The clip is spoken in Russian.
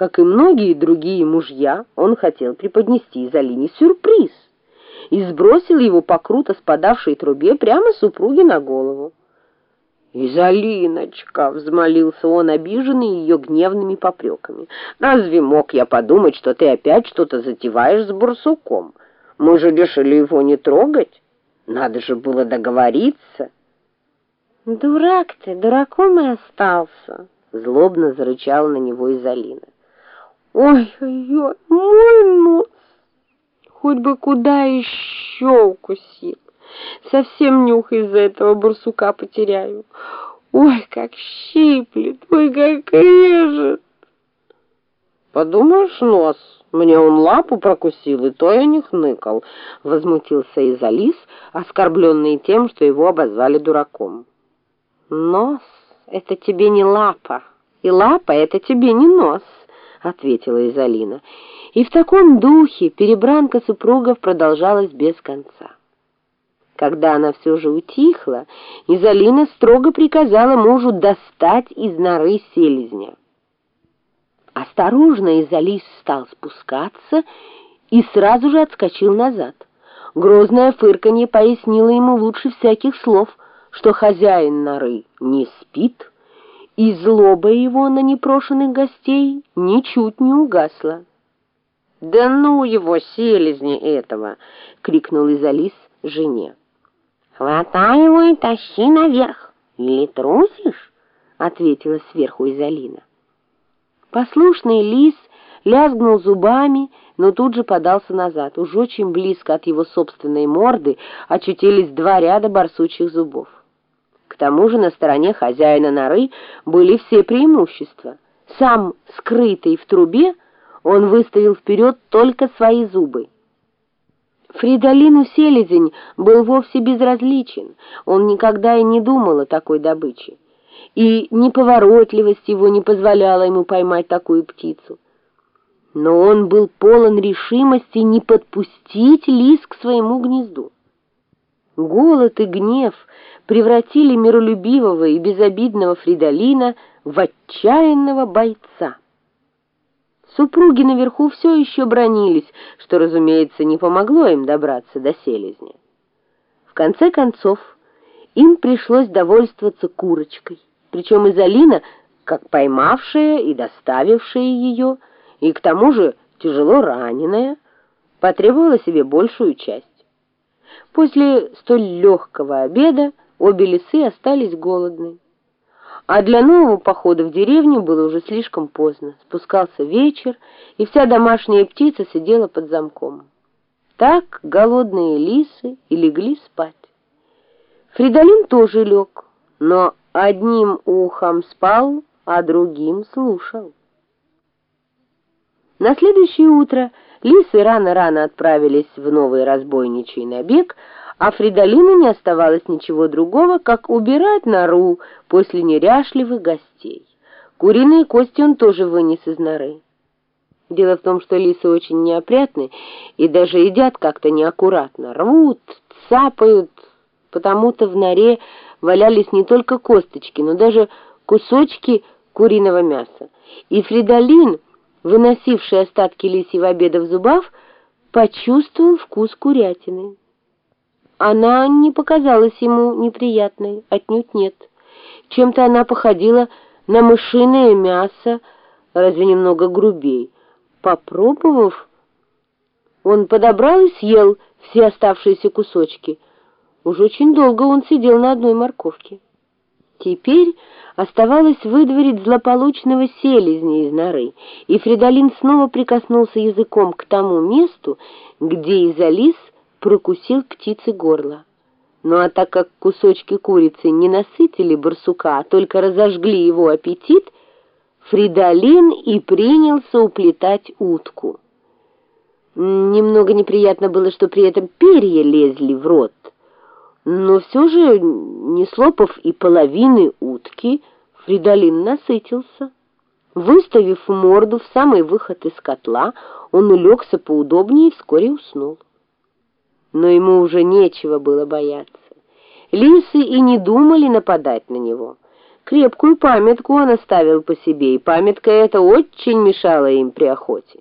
Как и многие другие мужья, он хотел преподнести Изолине сюрприз и сбросил его по круто спадавшей трубе прямо супруге на голову. «Изолиночка!» — взмолился он, обиженный ее гневными попреками. «Разве мог я подумать, что ты опять что-то затеваешь с барсуком? Мы же решили его не трогать. Надо же было договориться». «Дурак ты, дураком и остался!» — злобно зарычала на него Изолина. Ой-ой-ой, мой нос! Хоть бы куда еще укусил. Совсем нюх из-за этого барсука потеряю. Ой, как щиплет, ой, как режет. Подумаешь, нос, мне он лапу прокусил, и то я не хныкал, возмутился Изалис, оскорбленный тем, что его обозвали дураком. Нос — это тебе не лапа, и лапа — это тебе не нос. — ответила Изолина. И в таком духе перебранка супругов продолжалась без конца. Когда она все же утихла, Изолина строго приказала мужу достать из норы селезня. Осторожно Изолис стал спускаться и сразу же отскочил назад. Грозное фырканье пояснило ему лучше всяких слов, что хозяин норы не спит, и злоба его на непрошенных гостей ничуть не угасла. «Да ну его, селезни этого!» — крикнул Изалис жене. «Хватай его и тащи наверх! Или трусишь?» — ответила сверху Изолина. Послушный лис лязгнул зубами, но тут же подался назад. Уж очень близко от его собственной морды очутились два ряда барсучьих зубов тому же на стороне хозяина норы были все преимущества. Сам скрытый в трубе, он выставил вперед только свои зубы. Фридолину селезень был вовсе безразличен, он никогда и не думал о такой добыче. И неповоротливость его не позволяла ему поймать такую птицу. Но он был полон решимости не подпустить лис к своему гнезду. Голод и гнев превратили миролюбивого и безобидного Фридолина в отчаянного бойца. Супруги наверху все еще бронились, что, разумеется, не помогло им добраться до селезня. В конце концов, им пришлось довольствоваться курочкой, причем Изолина, как поймавшая и доставившая ее, и к тому же тяжело раненая, потребовала себе большую часть. После столь легкого обеда обе лисы остались голодны. А для нового похода в деревню было уже слишком поздно. Спускался вечер, и вся домашняя птица сидела под замком. Так голодные лисы и легли спать. Фридолин тоже лег, но одним ухом спал, а другим слушал. На следующее утро лисы рано-рано отправились в новый разбойничий набег, а Фридолину не оставалось ничего другого, как убирать нору после неряшливых гостей. Куриные кости он тоже вынес из норы. Дело в том, что лисы очень неопрятны и даже едят как-то неаккуратно, рвут, цапают, потому-то в норе валялись не только косточки, но даже кусочки куриного мяса. И Фридолин выносивший остатки лисьего обеда в зубах, почувствовал вкус курятины. Она не показалась ему неприятной, отнюдь нет. Чем-то она походила на мышиное мясо, разве немного грубей. Попробовав, он подобрал и съел все оставшиеся кусочки. Уж очень долго он сидел на одной морковке. Теперь оставалось выдворить злополучного селезня из норы, и Фридолин снова прикоснулся языком к тому месту, где Изолис прокусил птице горло. Ну а так как кусочки курицы не насытили барсука, а только разожгли его аппетит, Фридолин и принялся уплетать утку. Немного неприятно было, что при этом перья лезли в рот, но все же, не слопав и половины утки, Фридолин насытился. Выставив морду в самый выход из котла, он улегся поудобнее и вскоре уснул. Но ему уже нечего было бояться. Лисы и не думали нападать на него. Крепкую памятку он оставил по себе, и памятка эта очень мешала им при охоте.